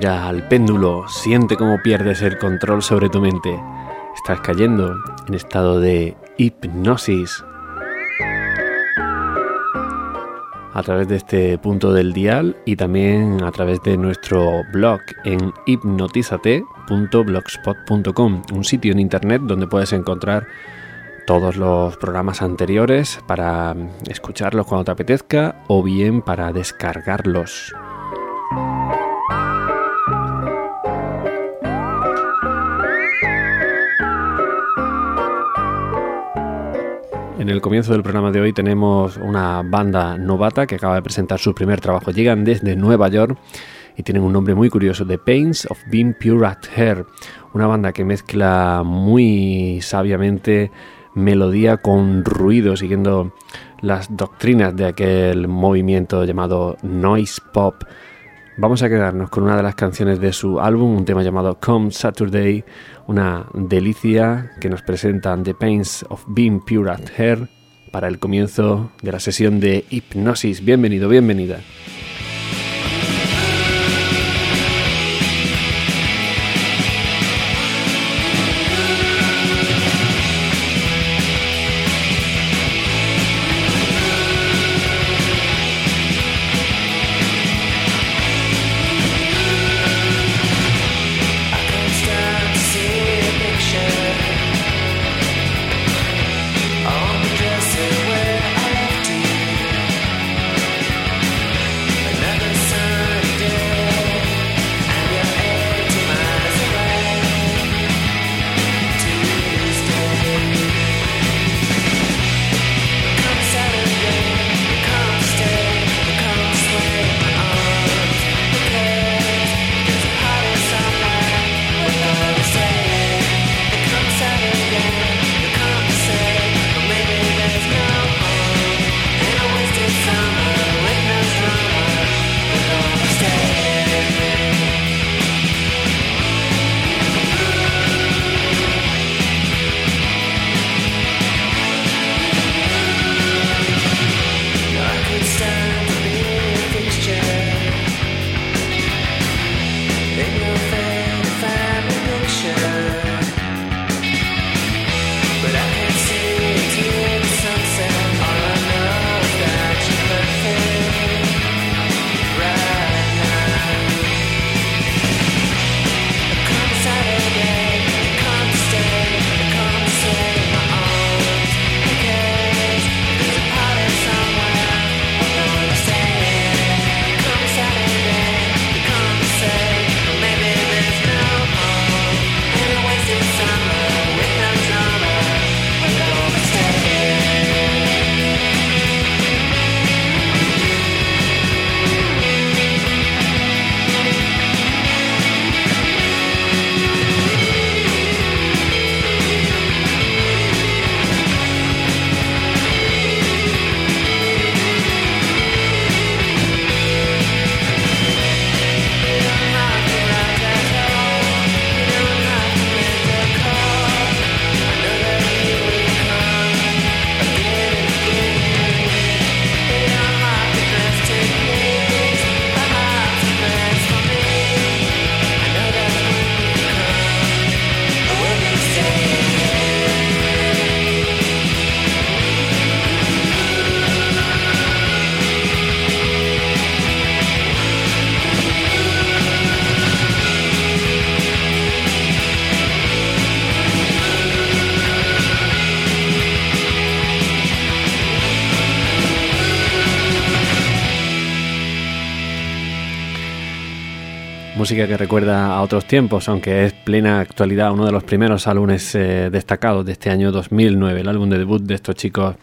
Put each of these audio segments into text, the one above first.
Mira al péndulo, siente cómo pierdes el control sobre tu mente. Estás cayendo en estado de hipnosis. A través de este punto del dial y también a través de nuestro blog en hipnotizate.blogspot.com, un sitio en internet donde puedes encontrar todos los programas anteriores para escucharlos cuando te apetezca o bien para descargarlos. En el comienzo del programa de hoy tenemos una banda novata que acaba de presentar su primer trabajo. Llegan desde Nueva York y tienen un nombre muy curioso, The Pains of Being Pure at Hair. Una banda que mezcla muy sabiamente melodía con ruido, siguiendo las doctrinas de aquel movimiento llamado noise pop. Vamos a quedarnos con una de las canciones de su álbum, un tema llamado Come Saturday, una delicia que nos presentan The Pains of Being Pure at Hair para el comienzo de la sesión de hipnosis. Bienvenido, bienvenida. Música que recuerda a otros tiempos, aunque es plena actualidad, uno de los primeros álbumes eh, destacados de este año 2009, el álbum de debut de estos chicos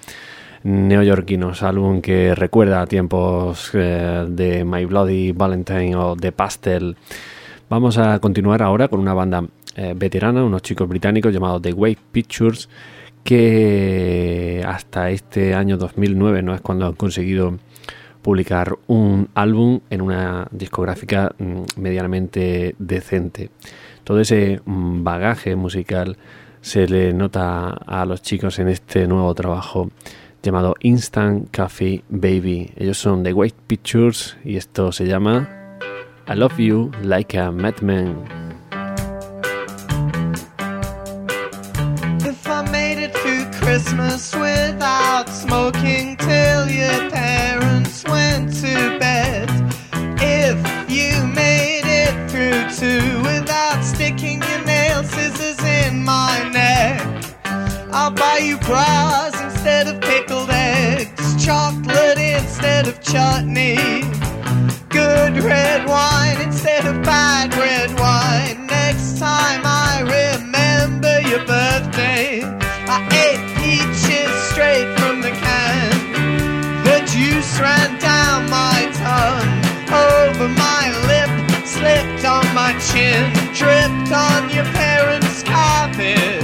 neoyorquinos, álbum que recuerda a tiempos eh, de My Bloody Valentine o de Pastel. Vamos a continuar ahora con una banda eh, veterana, unos chicos británicos llamados The Wave Pictures, que hasta este año 2009 no es cuando han conseguido publicar un álbum en una discográfica mm, medianamente decente. Todo ese mm, bagaje musical se le nota a los chicos en este nuevo trabajo llamado Instant Coffee Baby. Ellos son The White Pictures y esto se llama I Love You Like a Madman. Christmas went to bed, if you made it through too without sticking your nail scissors in my neck, I'll buy you bras instead of pickled eggs, chocolate instead of chutney good red wine instead of bad red wine. Next time I remember your birthday, I ate peaches straight from the can. The juice ran chin, dripped on your parents' carpet.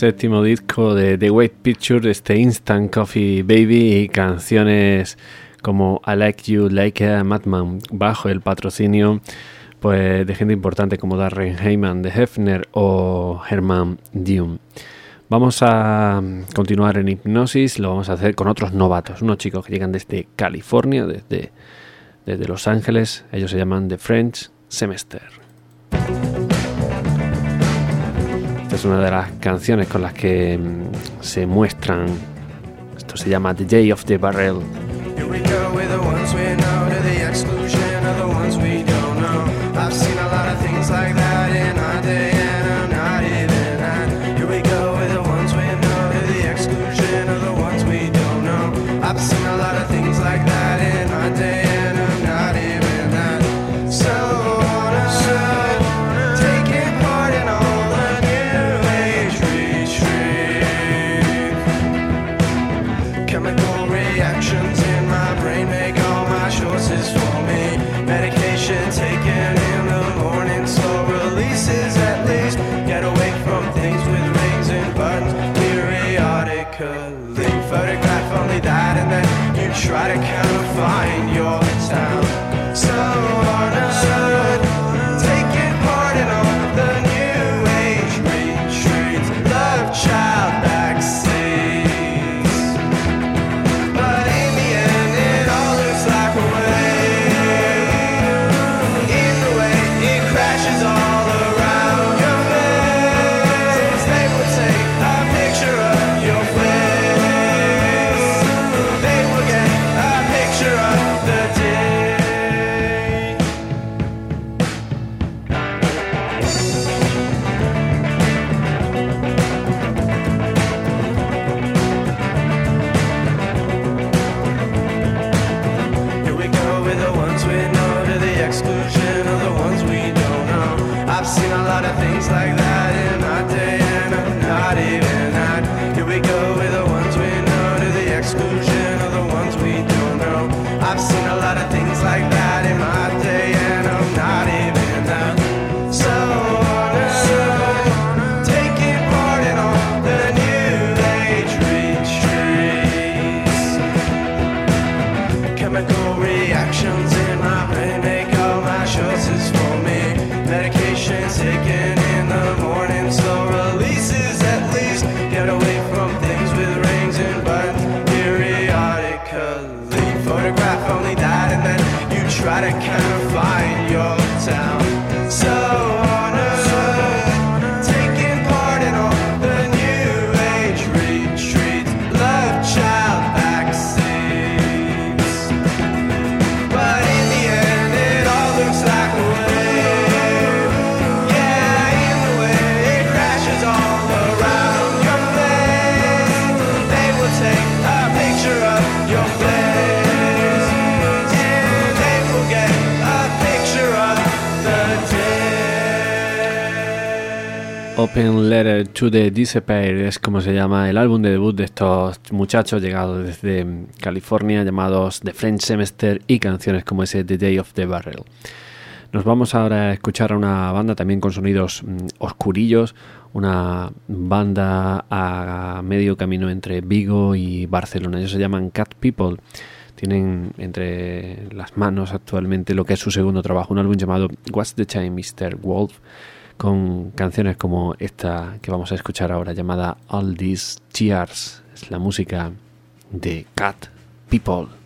Séptimo disco de The White Picture, este Instant Coffee Baby y canciones como I Like You Like a Madman bajo el patrocinio pues de gente importante como Darren Heyman de Hefner o Herman Dune. Vamos a continuar en hipnosis, lo vamos a hacer con otros novatos, unos chicos que llegan desde California, desde, desde Los Ángeles, ellos se llaman The French Semester. Es una de las canciones con las que mm, se muestran. Esto se llama The Day of the Barrel. try to count Open Letter to the Disappear es como se llama el álbum de debut de estos muchachos llegados desde California llamados The French Semester y canciones como ese The Day of the Barrel. Nos vamos ahora a escuchar a una banda también con sonidos mm, oscurillos, una banda a medio camino entre Vigo y Barcelona. Ellos se llaman Cat People. Tienen entre las manos actualmente lo que es su segundo trabajo, un álbum llamado What's the Time, Mr. Wolf, con canciones como esta que vamos a escuchar ahora, llamada All These Tears. Es la música de Cat People.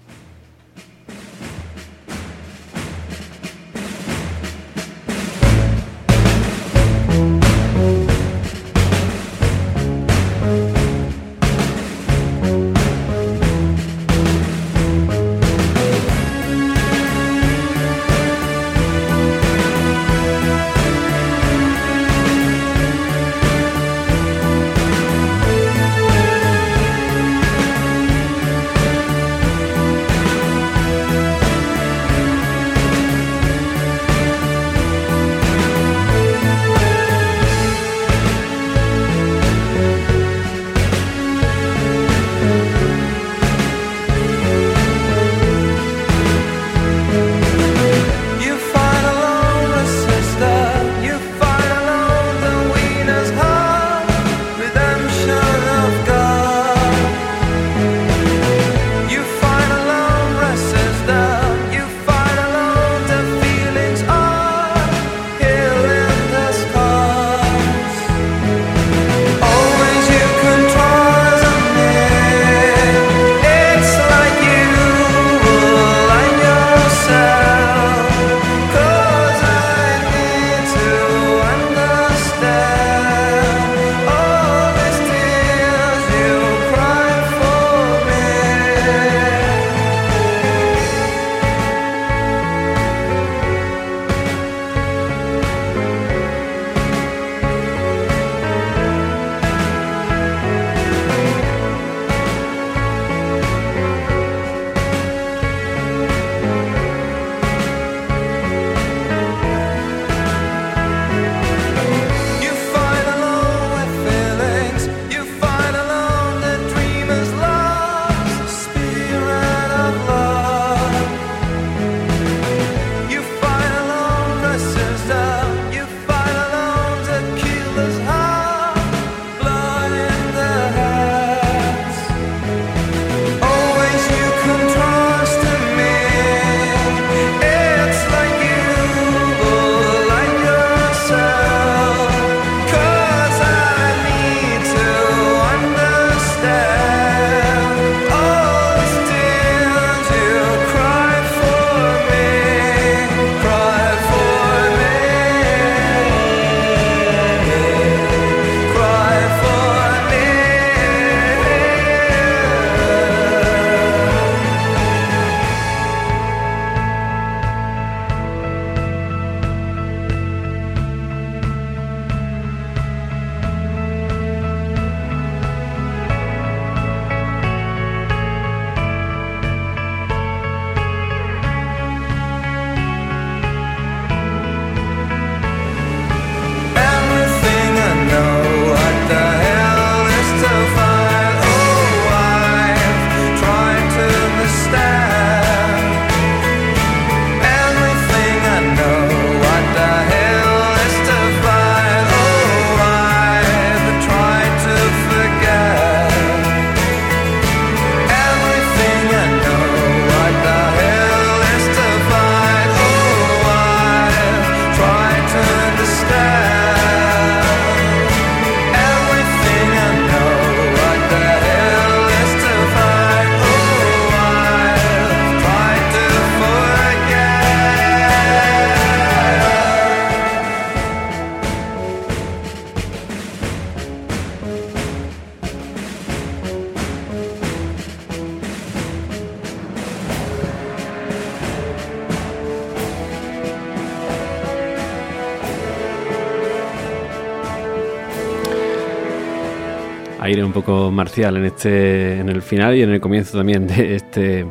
Poco marcial en este en el final y en el comienzo también de este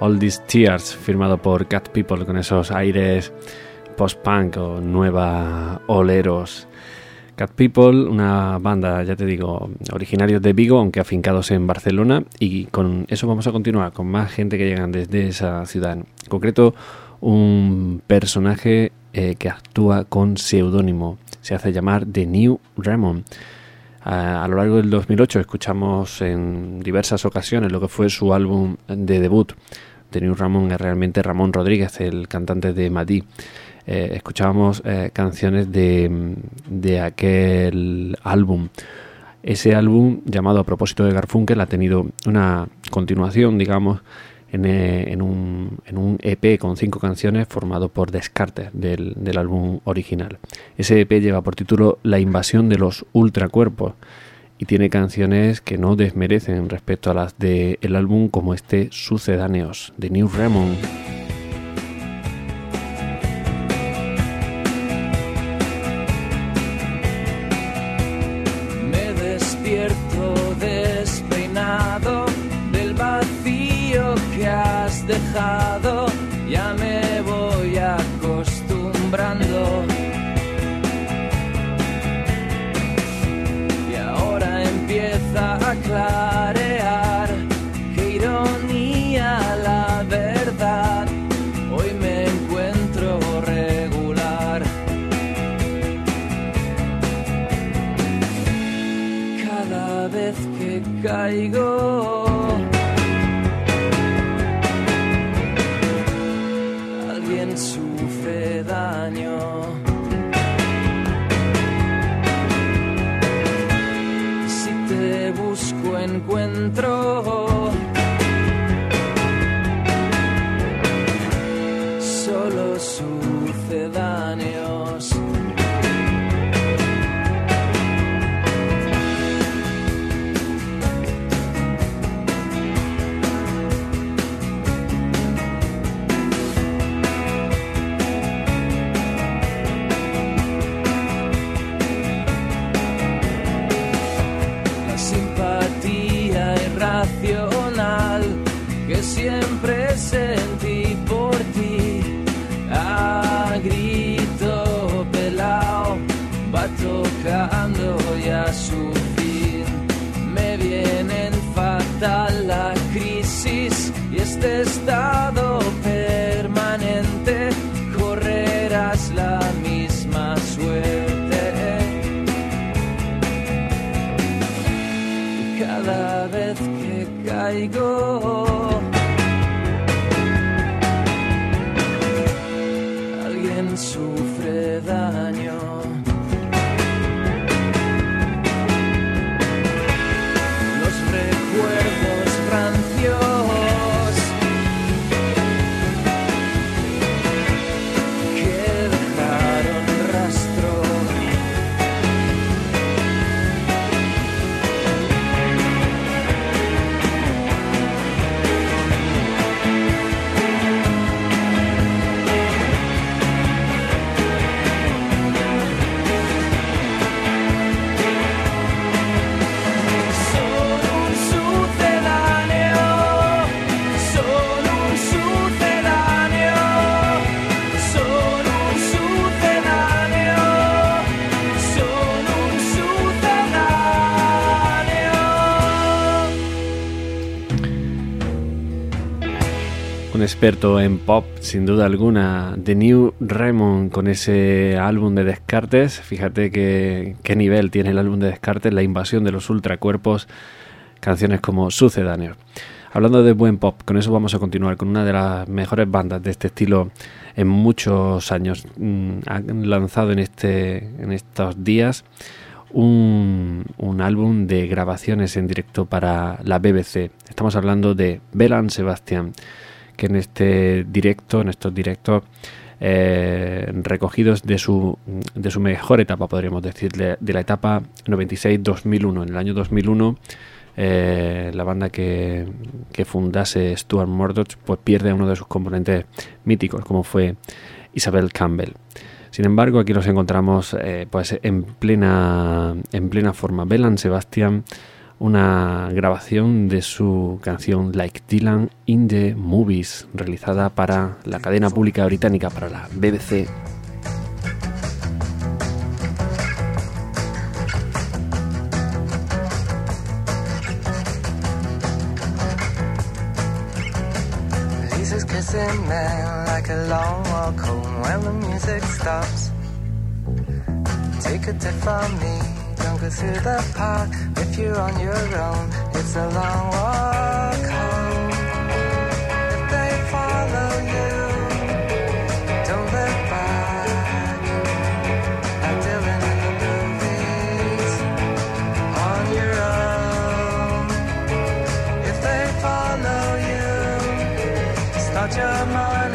All These Tears firmado por Cat People con esos aires post-punk o nueva oleros. Cat People, una banda, ya te digo, originarios de Vigo, aunque afincados en Barcelona, y con eso vamos a continuar, con más gente que llegan desde esa ciudad. En concreto, un personaje eh, que actúa con seudónimo, se hace llamar The New Ramon. A, lo largo del 2008 escuchamos en diversas ocasiones lo que fue su álbum de debut. The New Ramon es realmente Ramón Rodríguez, el cantante de Madí. Eh, escuchábamos eh, canciones de, de aquel álbum. Ese álbum, llamado a propósito de Garfunkel, ha tenido una continuación, digamos, en, eh, en un, en un EP con cinco canciones formado por Descartes del, del álbum original. Ese EP lleva por título La invasión de los ultracuerpos y tiene canciones que no desmerecen respecto a las del álbum como este Sucedáneos de New Ramon. Que experto en pop, sin duda alguna, The New Raymond con ese álbum de Descartes. Fíjate que, qué nivel tiene el álbum de Descartes, la invasión de los ultracuerpos, canciones como Sucedáneos. Hablando de buen pop, con eso vamos a continuar con una de las mejores bandas de este estilo en muchos años. Mm, Han lanzado en, este, en estos días un, un álbum de grabaciones en directo para la BBC. Estamos hablando de Belan Sebastian, que en este directo, en estos directos eh, recogidos de su, de su mejor etapa, podríamos decir, de, la etapa 96-2001. En el año 2001, eh, la banda que, que fundase Stuart Murdoch pues pierde a uno de sus componentes míticos, como fue Isabel Campbell. Sin embargo, aquí los encontramos eh, pues en plena, en plena forma. Belan Sebastian una grabación de su canción Like Dylan in the Movies, realizada para la cadena pública británica, para la BBC. Don't go through the park if you're on your own. It's a long walk home. If they follow you, don't look back. Dylan in the movies, on your own. If they follow you. Not your money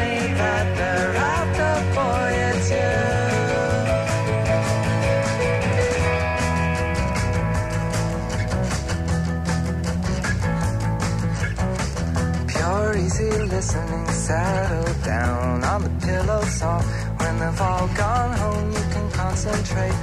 listening, settle down on the pillow soft. When they've all gone home, you can concentrate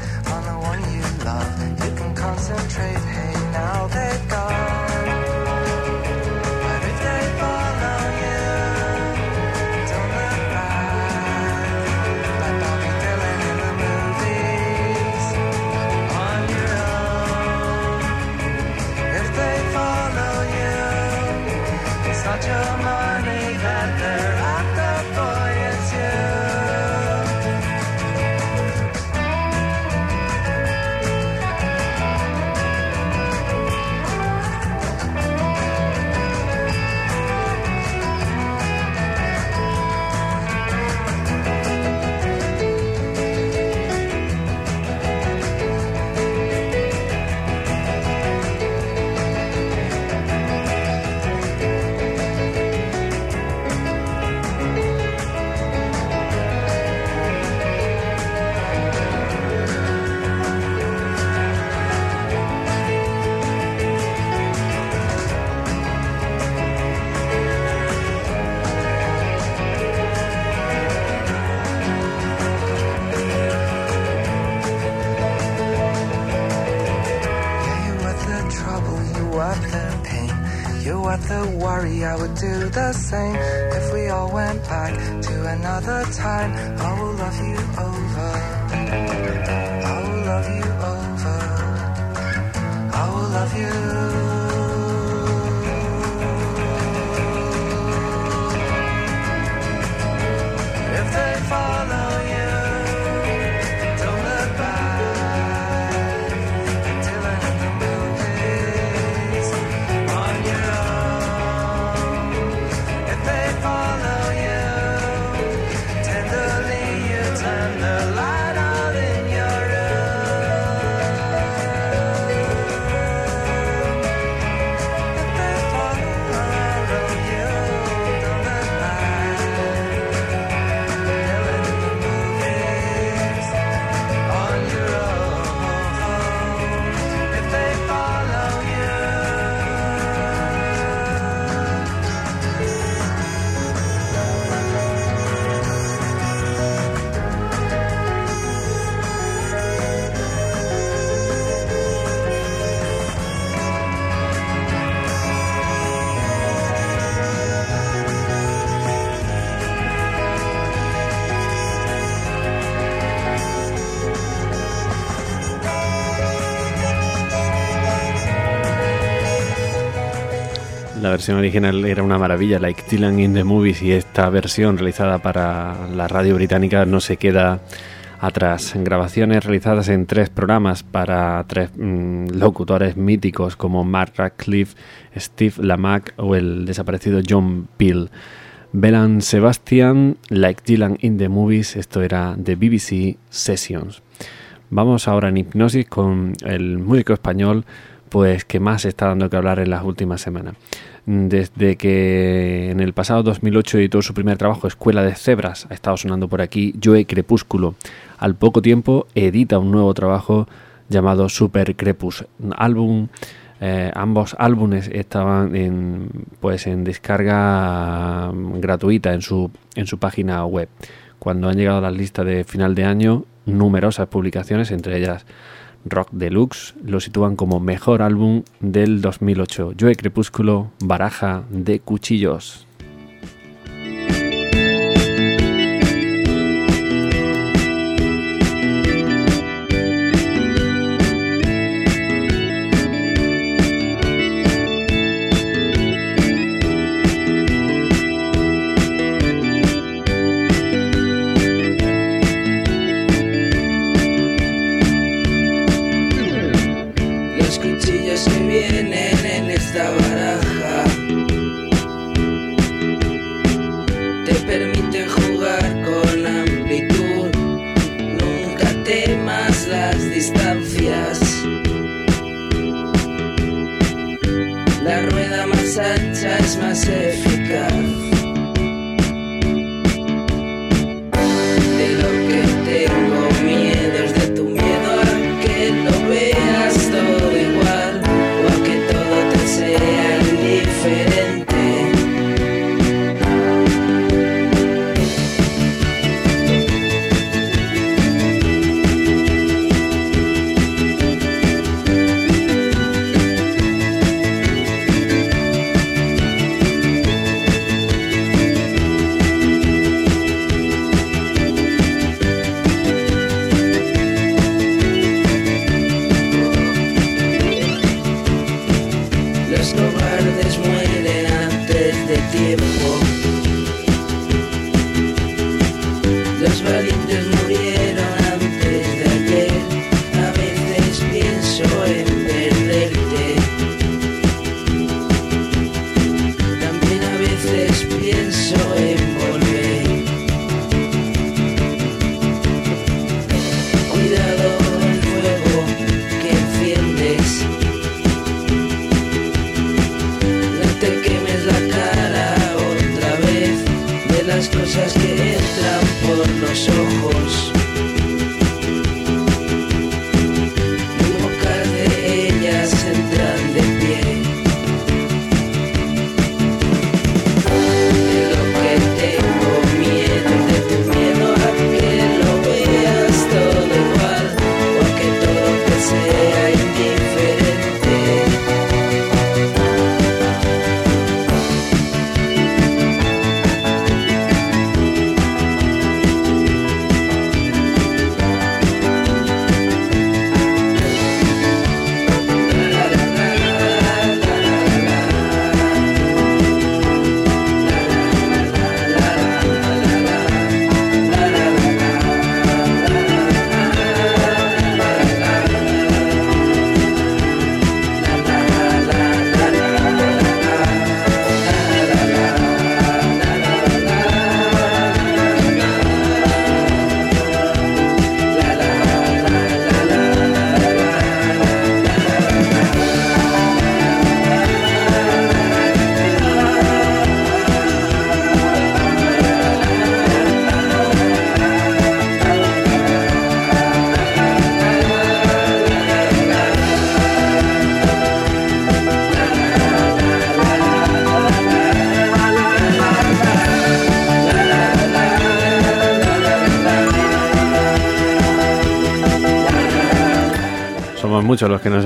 La versión original era una maravilla, Like Dylan in the Movies, y esta versión realizada para la radio británica no se queda atrás. Grabaciones realizadas en tres programas para tres mm, locutores míticos como Mark Radcliffe, Steve Lamack o el desaparecido John Peel. Belan Sebastian, Like Dylan in the Movies, esto era de BBC Sessions. Vamos ahora en hipnosis con el músico español pues que más está dando que hablar en las últimas semanas. Desde que en el pasado 2008 editó su primer trabajo, Escuela de Cebras, ha estado sonando por aquí Joe Crepúsculo. Al poco tiempo edita un nuevo trabajo llamado Super Crepus, álbum eh, ambos álbumes estaban en, pues en descarga gratuita en su, en su página web. Cuando han llegado a las listas de final de año, numerosas publicaciones, entre ellas Rock Deluxe lo sitúan como mejor álbum del 2008. Joe Crepúsculo, Baraja de Cuchillos.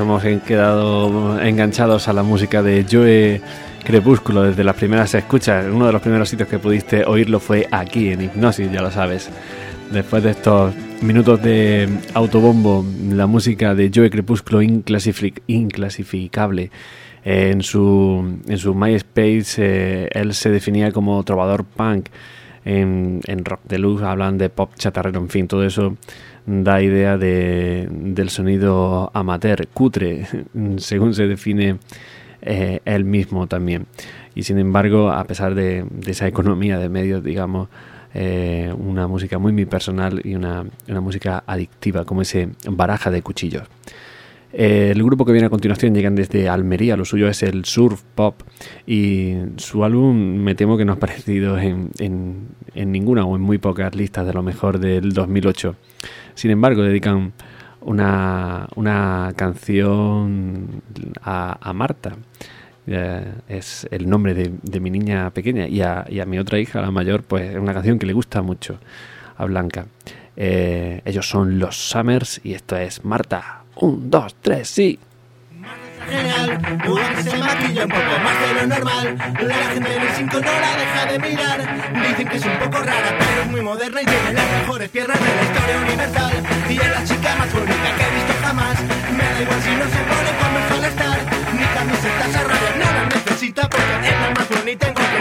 Hemos quedado enganchados a la música de Joe Crepúsculo desde las primeras escuchas. Uno de los primeros sitios que pudiste oírlo fue aquí, en Hipnosis, ya lo sabes. Después de estos minutos de autobombo, la música de Joe Crepúsculo inclasific- inclasificable. Eh, en, su, en su MySpace eh, él se definía como trovador punk. En, en Rock Deluxe hablan de pop chatarrero, en fin, todo eso da idea de, del sonido amateur, cutre, según se define eh, él mismo también. Y sin embargo, a pesar de, esa economía de medios, digamos, eh, una música muy, muy personal y una, una música adictiva, como ese baraja de cuchillos. El grupo que viene a continuación llegan desde Almería, lo suyo es el surf pop y su álbum me temo que no ha aparecido en, en, en ninguna o en muy pocas listas de lo mejor del 2008. Sin embargo, dedican una, una canción a, a Marta. Eh, es el nombre de, de mi niña pequeña y a, y a, mi otra hija, la mayor, pues es una canción que le gusta mucho a Blanca. Eh, ellos son los Summers y esto es Marta. Un, dos, tres, sí genial. Lugar se maquilla un poco más de lo normal. La gente de el 5 no la deja de mirar. Dicen que es un poco rara, pero es muy moderna y tiene las mejores piernas de la historia universal. Y es la chica más bonita que he visto jamás. Me da igual si no se pone como suele estar. Ni camisetas a rayas, no la necesita porque es la más bonita en cualquier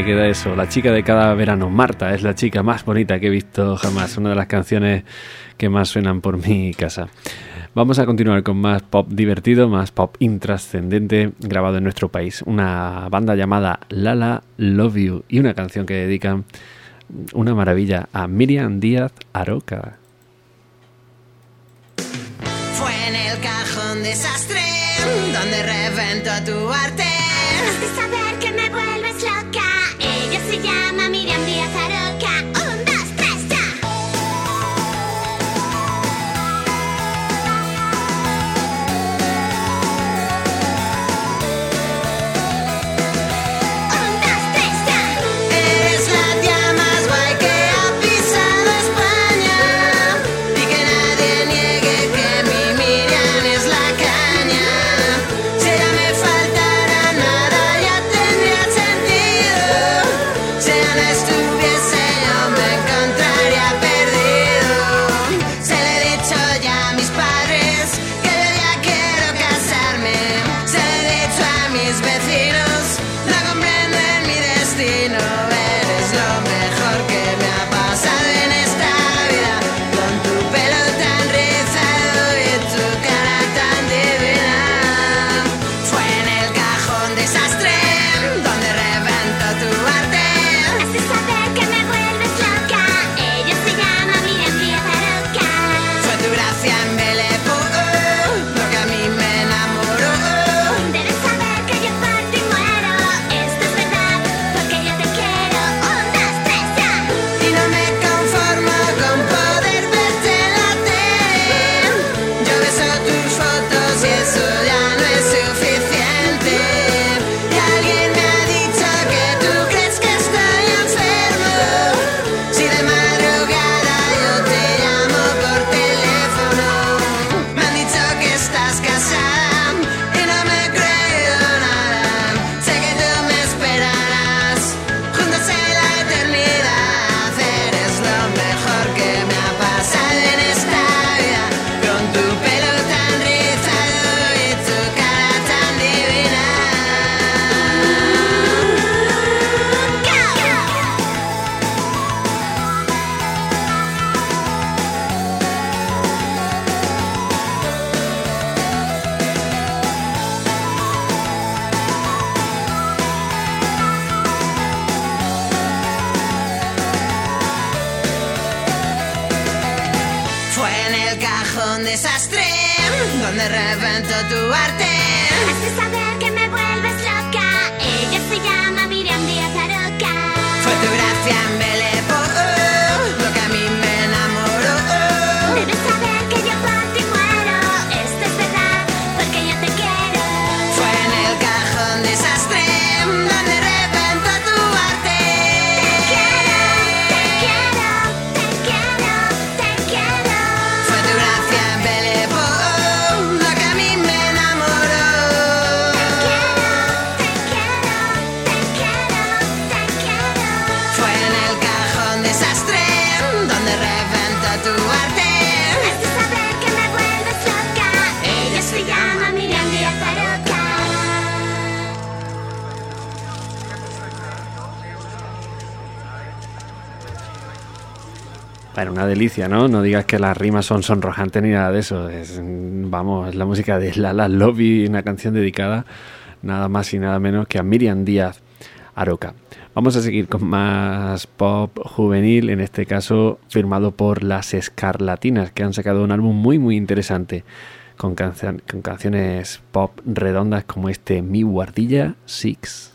queda eso. La chica de cada verano, Marta, es la chica más bonita que he visto jamás. Una de las canciones que más suenan por mi casa. Vamos a continuar con más pop divertido, más pop intrascendente grabado en nuestro país. Una banda llamada Lala Love You y una canción que dedican una maravilla a Miriam Díaz Aroca. Fue en el cajón desastre donde reventó tu arte. pajama. Duarte. Bueno, una delicia, ¿no? No digas que las rimas son sonrojantes ni nada de eso. Es, vamos, es la música de Lala Lobby, una canción dedicada nada más y nada menos que a Miriam Díaz Aroca. Vamos a seguir con más pop juvenil, en este caso firmado por las Escarlatinas, que han sacado un álbum muy muy interesante con, con canciones pop redondas como este Mi Guardilla Six.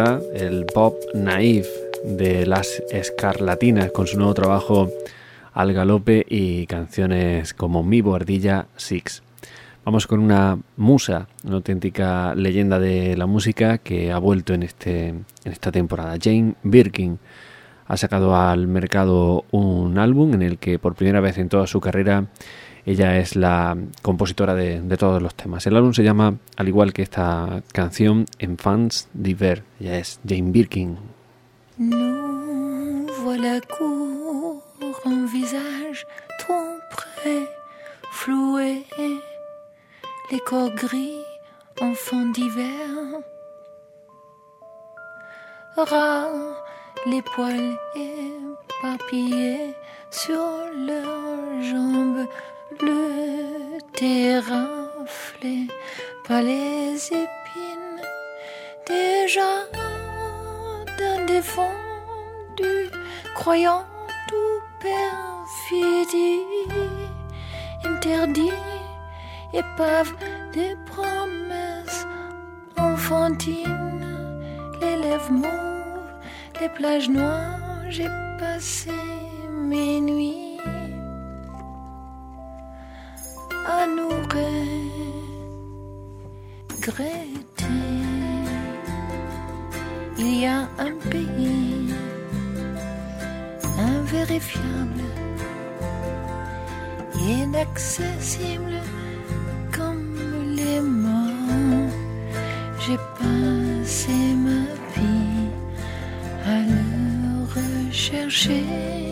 El pop naif de las Escarlatinas con su nuevo trabajo Al Galope y canciones como Mi Bordilla Six. Vamos con una musa, una auténtica leyenda de la música que ha vuelto en, este, en esta temporada. Jane Birkin ha sacado al mercado un álbum en el que por primera vez en toda su carrera ella es la compositora de, de todos los temas. El álbum se llama, al igual que esta canción, Enfants d'hiver. Ella es Jane Birkin. Nous voilà court, un visage trop près, floué, les corps gris, enfants d'hiver. Rares, les poils éparpillés sur leurs jambes, le terrain raflé par les épines déjà d'un défendu, croyant tout perfidie, interdit, épave des promesses enfantines, les lèvres les plages noires, j'ai passé mes nuits à nous regretter. Il y a un pays invérifiable, inaccessible comme les morts. J'ai passé ma vie à le rechercher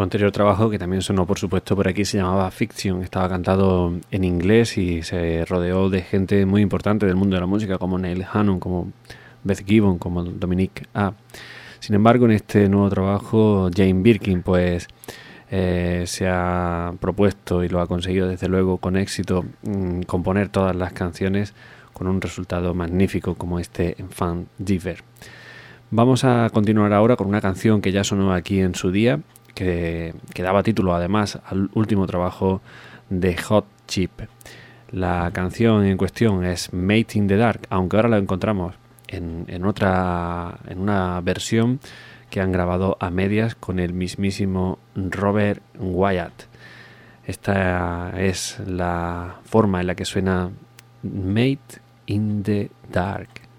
Su anterior trabajo, que también sonó por supuesto por aquí, se llamaba Fiction. Estaba cantado en inglés y se rodeó de gente muy importante del mundo de la música, como Neil Hannon, como Beth Gibbon, como Dominique A. Sin embargo, en este nuevo trabajo, Jane Birkin, pues eh, se ha propuesto y lo ha conseguido desde luego con éxito mm, componer todas las canciones con un resultado magnífico como este Enfant Diver. Vamos a continuar ahora con una canción que ya sonó aquí en su día, que, daba título además al último trabajo de Hot Chip. La canción en cuestión es Made in the Dark, aunque ahora la encontramos en, en otra, en una versión que han grabado a medias con el mismísimo Robert Wyatt. Esta es la forma en la que suena Made in the Dark.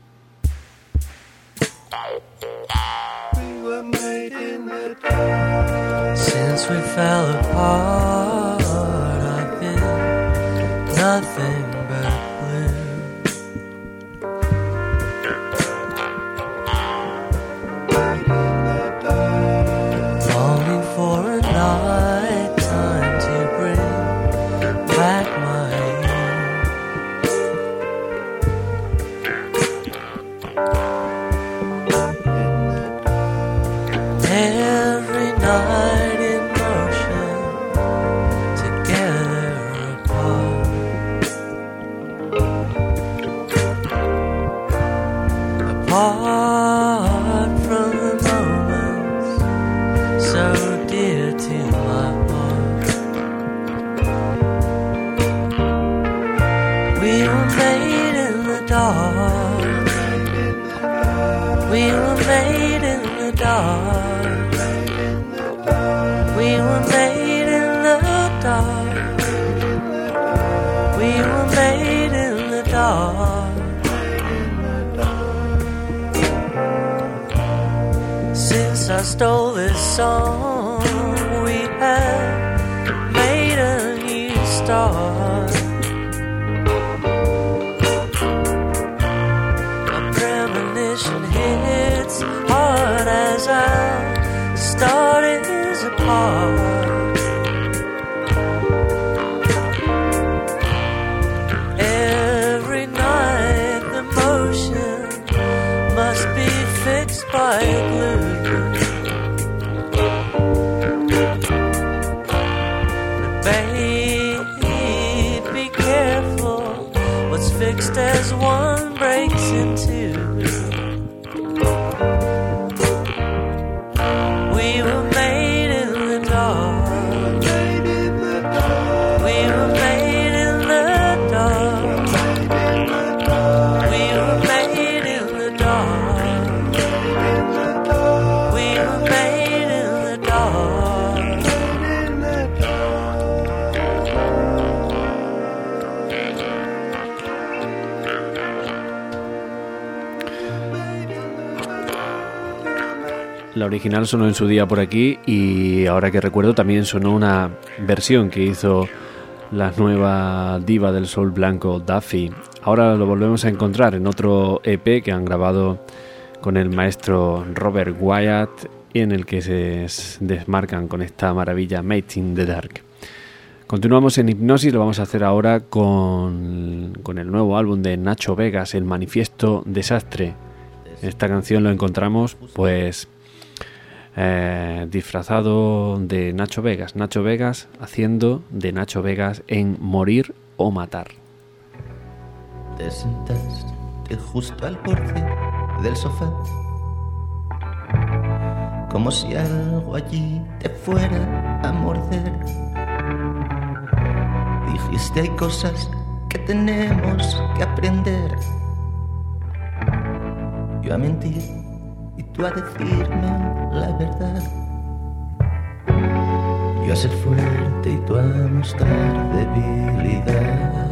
We made in the dark. Since we fell apart, I've been nothing original sonó en su día por aquí y ahora que recuerdo también sonó una versión que hizo la nueva diva del sol blanco, Duffy. Ahora lo volvemos a encontrar en otro EP que han grabado con el maestro Robert Wyatt en el que se desmarcan con esta maravilla Made in the Dark. Continuamos en Hipnosis, lo vamos a hacer ahora con, con el nuevo álbum de Nacho Vegas, El Manifiesto Desastre. Esta canción lo encontramos pues eh, disfrazado de Nacho Vegas. Nacho Vegas haciendo de Nacho Vegas en Morir o Matar. Te sentaste justo al borde del sofá, como si algo allí te fuera a morder. Dijiste hay cosas que tenemos que aprender. Yo a mentir tú a decirme la verdad. Yo a ser fuerte y tú a mostrar debilidad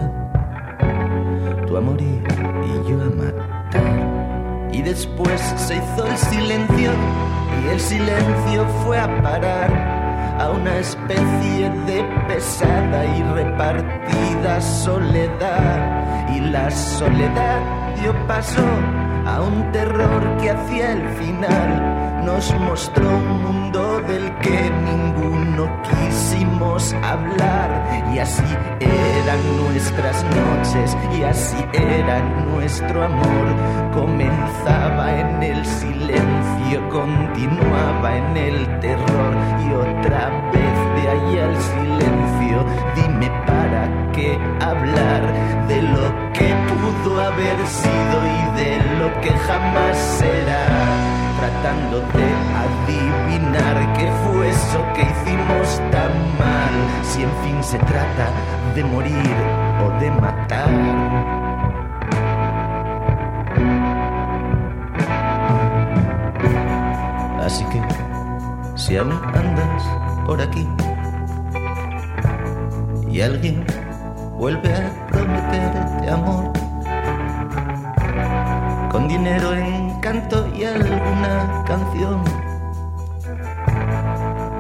tú a morir y yo a matar. Y después se hizo el silencio y el silencio fue a parar a una especie de pesada y repartida soledad. Y la soledad dio paso a un terror que hacia el final nos mostró un mundo del que ninguno quisimos hablar. Y así eran nuestras noches y así era nuestro amor. Comenzaba en el silencio, continuaba en el terror y otra vez de ahí al silencio. Dime para qué hablar de lo que pudo haber sido y de lo que jamás será tratando de adivinar qué fue eso que hicimos tan mal, si en fin se trata de morir o de matar. Así que, si aún andas por aquí y alguien vuelve a prometerte amor, con dinero, encanto y alguna canción.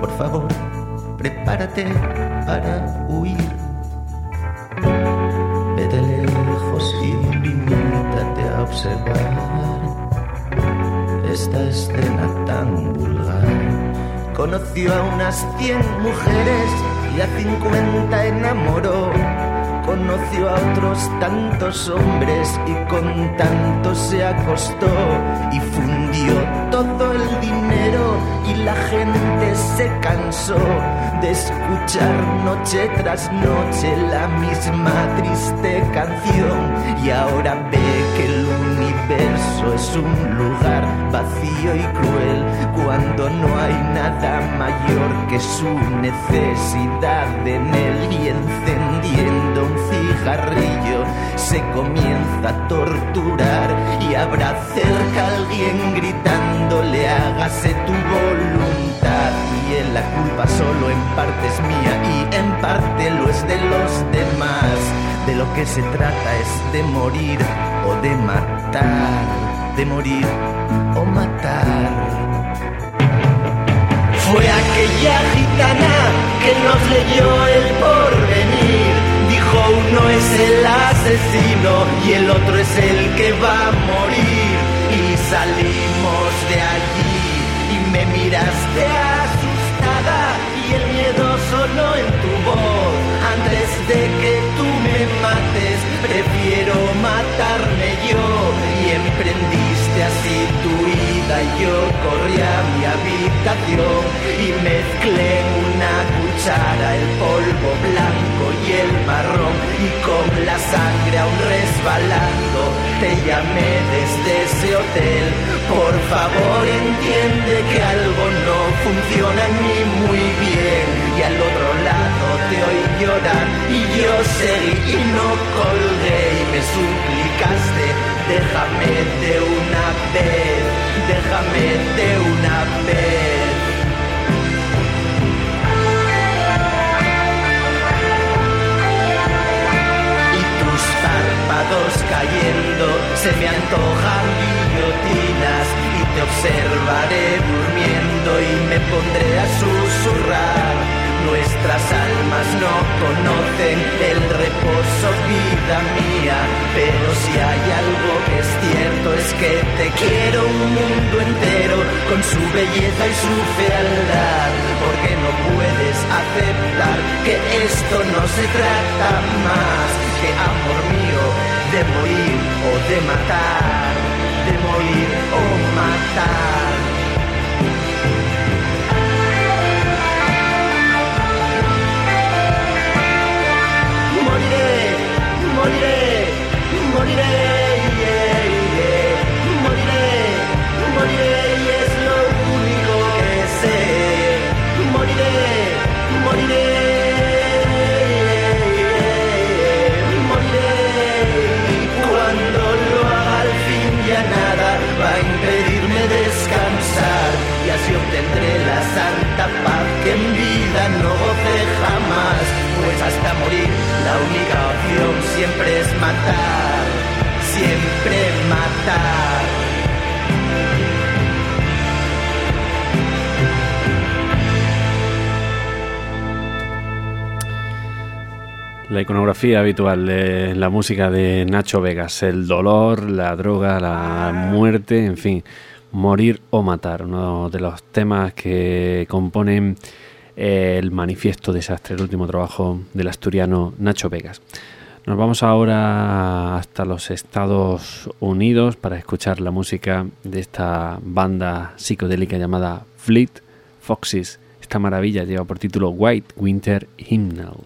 Por favor, prepárate para huir. Vete lejos y limítate a observar esta escena tan vulgar. Conoció a unas cien mujeres y a cincuenta enamoró conoció a otros tantos hombres y con tantos se acostó y fundió todo el dinero y la gente se cansó de escuchar noche tras noche la misma triste canción. Y ahora ve que el universo es un lugar vacío y cruel cuando no hay nada mayor que su necesidad en él y encendiendo se comienza a torturar y habrá cerca alguien gritándole hágase tu voluntad y en la culpa solo en parte es mía y en parte lo es de los demás. De lo que se trata es de morir o de matar de morir o matar. Fue aquella gitana que nos leyó el porvenir. Uno es el asesino y el otro es el que va a morir. Y salimos de allí y me miraste asustada y el miedo sonó en tu voz. Antes de que me mates, prefiero matarme yo. Y emprendiste así tu ida y yo corrí a mi habitación y mezclé una cuchara el polvo blanco y el marrón y con la sangre aún resbalando te llamé desde ese hotel. Por favor entiende que algo no funciona ni muy bien y al otro lado te oí llorar y yo seguí y no colgué y me suplicaste déjame de una vez, déjame de una vez. Y tus párpados cayendo se me antojan guillotinas y te observaré durmiendo y me pondré a susurrar. Nuestras almas no conocen el reposo, vida mía, pero si hay algo que es cierto es que te quiero un mundo entero con su belleza y su fealdad, porque no puedes aceptar que esto no se trata más que amor mío de morir o de matar, de morir o matar. Obtendré la santa paz que en vida no goce jamás, pues hasta morir la única opción siempre es matar, siempre matar. La iconografía habitual de la música de Nacho Vegas, el dolor, la droga, la muerte, en fin, morir o matar, uno de los temas que componen el manifiesto desastre, el último trabajo del asturiano Nacho Vegas. Nos vamos ahora hasta los Estados Unidos para escuchar la música de esta banda psicodélica llamada Fleet Foxes. Esta maravilla lleva por título White Winter Hymnal.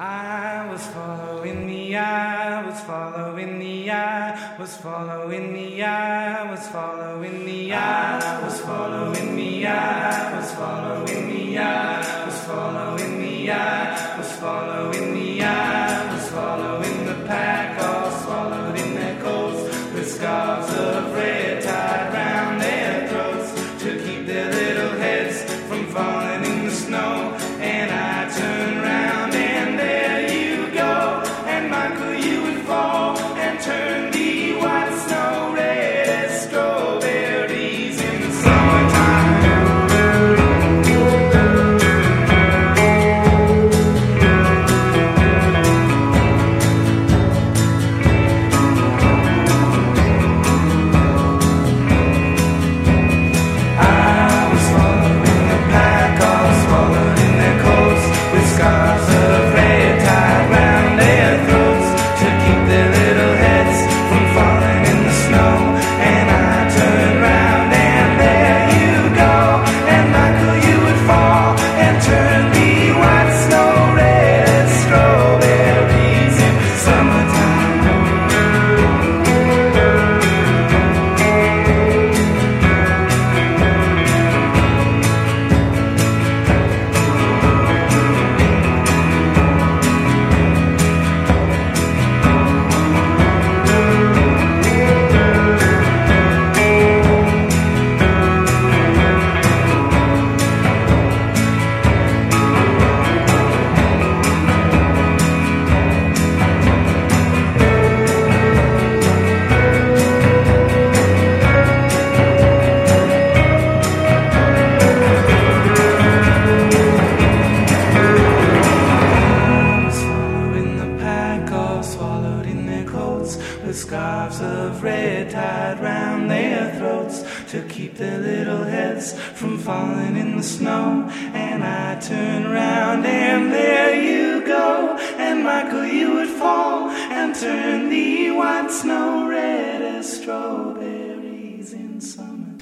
I was following the eye, was following the eye, was following the eye, was following the eye, was following the eye, was following the eye, was following the eye, to keep their little heads from falling in the snow. And I turned round, and there you go. And Michael, you would fall and turn the white snow red as strawberries in summer.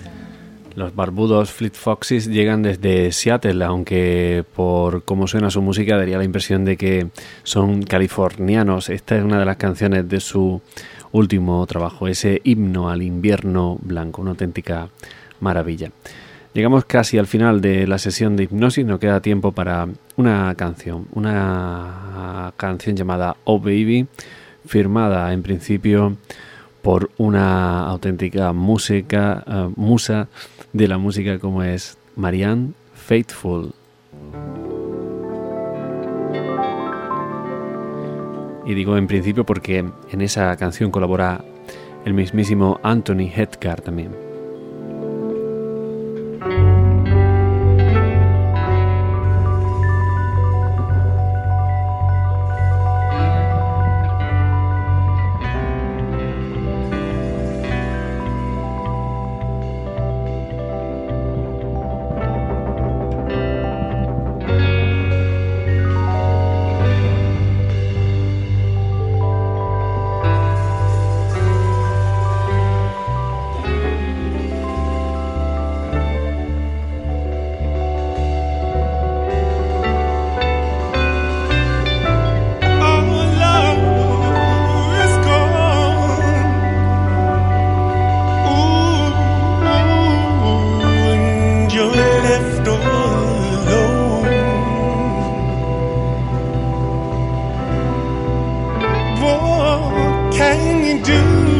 Los barbudos Fleet Foxes llegan desde Seattle, aunque por cómo suena su música daría la impresión de que son californianos. Esta es una de las canciones de su último trabajo, ese himno al invierno blanco, una auténtica maravilla. Llegamos casi al final de la sesión de hipnosis, nos queda tiempo para una canción, una canción llamada Oh Baby, firmada en principio por una auténtica música, eh, musa de la música como es Marianne Faithful. Y digo en principio porque en esa canción colabora el mismísimo Anthony Hedgar también. do.